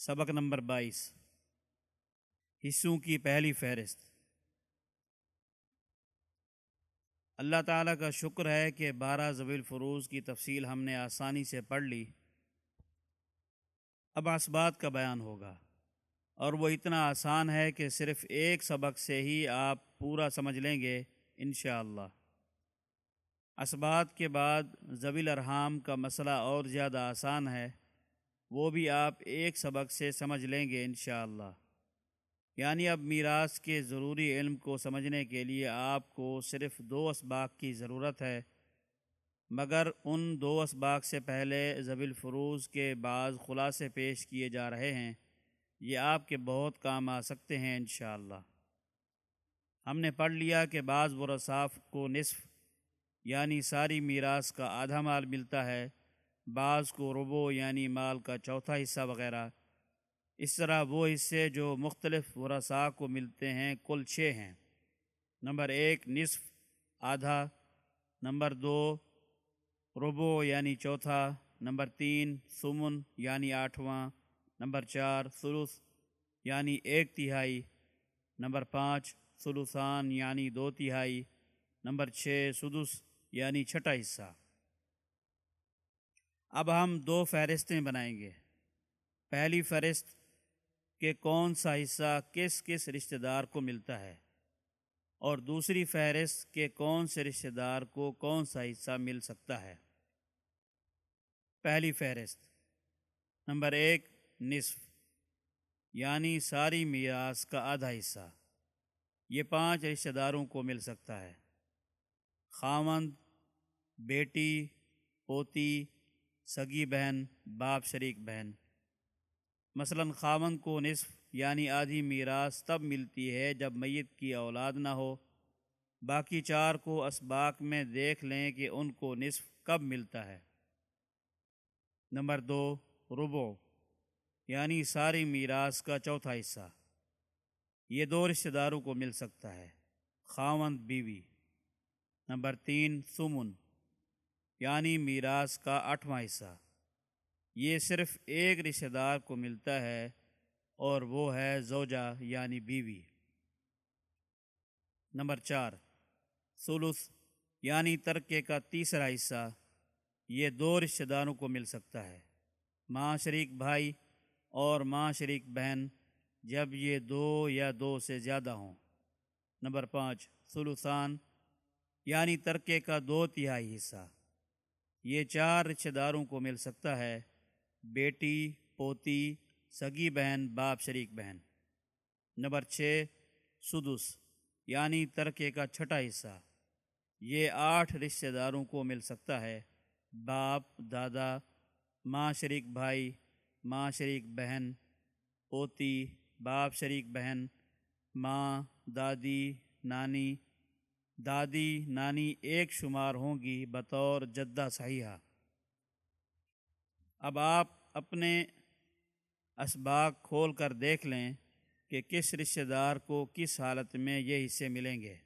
سبق نمبر بائیس۔ حصوں کی پہلی فہرست۔ اللہ تعالیٰ کا شکر ہے کہ بارہ زویل فروز کی تفصیل ہم نے آسانی سے پڑھ لی۔ اب اسبات کا بیان ہوگا۔ اور وہ اتنا آسان ہے کہ صرف ایک سبق سے ہی آپ پورا سمجھ لیں گے، انشاءاللہ۔ اسبات کے بعد زویل ارحام کا مسئلہ اور زیادہ آسان ہے۔ وہ بھی آپ ایک سبق سے سمجھ لیں گے انشاءاللہ۔ یعنی اب میراث کے ضروری علم کو سمجھنے کے لیے آپ کو صرف دو اسباق کی ضرورت ہے، مگر ان دو اسباق سے پہلے زبی فروز کے بعض خلاصے پیش کیے جا رہے ہیں۔ یہ آپ کے بہت کام آ سکتے ہیں انشاءاللہ۔ ہم نے پڑھ لیا کہ بعض ورثاف کو نصف یعنی ساری میراث کا آدھا مال ملتا ہے۔ بعض کو ربو یعنی مال کا چوتھا حصہ وغیرہ۔ اس طرح وہ حصے جو مختلف ورثاء کو ملتے ہیں، کل چھ ہیں۔ نمبر ایک، نصف، آدھا۔ نمبر دو ربو یعنی چوتھا۔ نمبر تین، سمن یعنی آٹھواں۔ نمبر چار، ثلث یعنی ایک تہائی۔ نمبر پانچ، ثلثان یعنی دو تہائی۔ نمبر چھ، سدس یعنی چھٹا حصہ۔ اب ہم دو فہرستیں بنائیں گے۔ پہلی فہرست کہ کون سا حصہ کس کس رشتہ دار کو ملتا ہے، اور دوسری فہرست کہ کون سے رشتہ دار کو کون سا حصہ مل سکتا ہے۔ پہلی فہرست، نمبر ایک، نصف یعنی ساری میراث کا آدھا حصہ۔ یہ پانچ رشتہ داروں کو مل سکتا ہے۔ خامند بیٹی، پوتی سگی بہن، باپ شریک بہن۔ مثلا خاون کو نصف یعنی آدھی میراث تب ملتی ہے جب میت کی اولاد نہ ہو۔ باقی چار کو اسباق میں دیکھ لیں کہ ان کو نصف کب ملتا ہے۔ نمبر دو ربو یعنی ساری میراث کا چوتھا حصہ۔ یہ دو رشتہ داروں کو مل سکتا ہے خاوند بیوی۔ نمبر تین، سمن۔ یعنی میراث کا آٹھواں حصہ۔ یہ صرف ایک رشتہ دار کو ملتا ہے اور وہ ہے زوجہ یعنی بیوی۔ نمبر چار سلس یعنی ترکے کا تیسرا حصہ۔ یہ دو رشتہ داروں کو مل سکتا ہے، ماں شریک بھائی اور ماں شریک بہن، جب یہ دو یا دو سے زیادہ ہوں۔ نمبر پانچ، سلوسان یعنی ترکے کا دو تہائی حصہ۔ یہ چار رشتہ داروں کو مل سکتا ہے، بیٹی، پوتی، سگی بہن، باپ، شریک بہن۔ نمبر چھ، سدس یعنی ترکے کا چھٹا حصہ۔ یہ آٹھ رشتہ داروں کو مل سکتا ہے، باپ، دادا، ماں شریک بھائی، ماں شریک بہن، پوتی، باپ شریک بہن، ماں، دادی، نانی دادی نانی ایک شمار ہوں گی بطور جدہ صحیحہ۔ اب آپ اپنے اسباق کھول کر دیکھ لیں کہ کس رشتہ دار کو کس حالت میں یہ حصے ملیں گے۔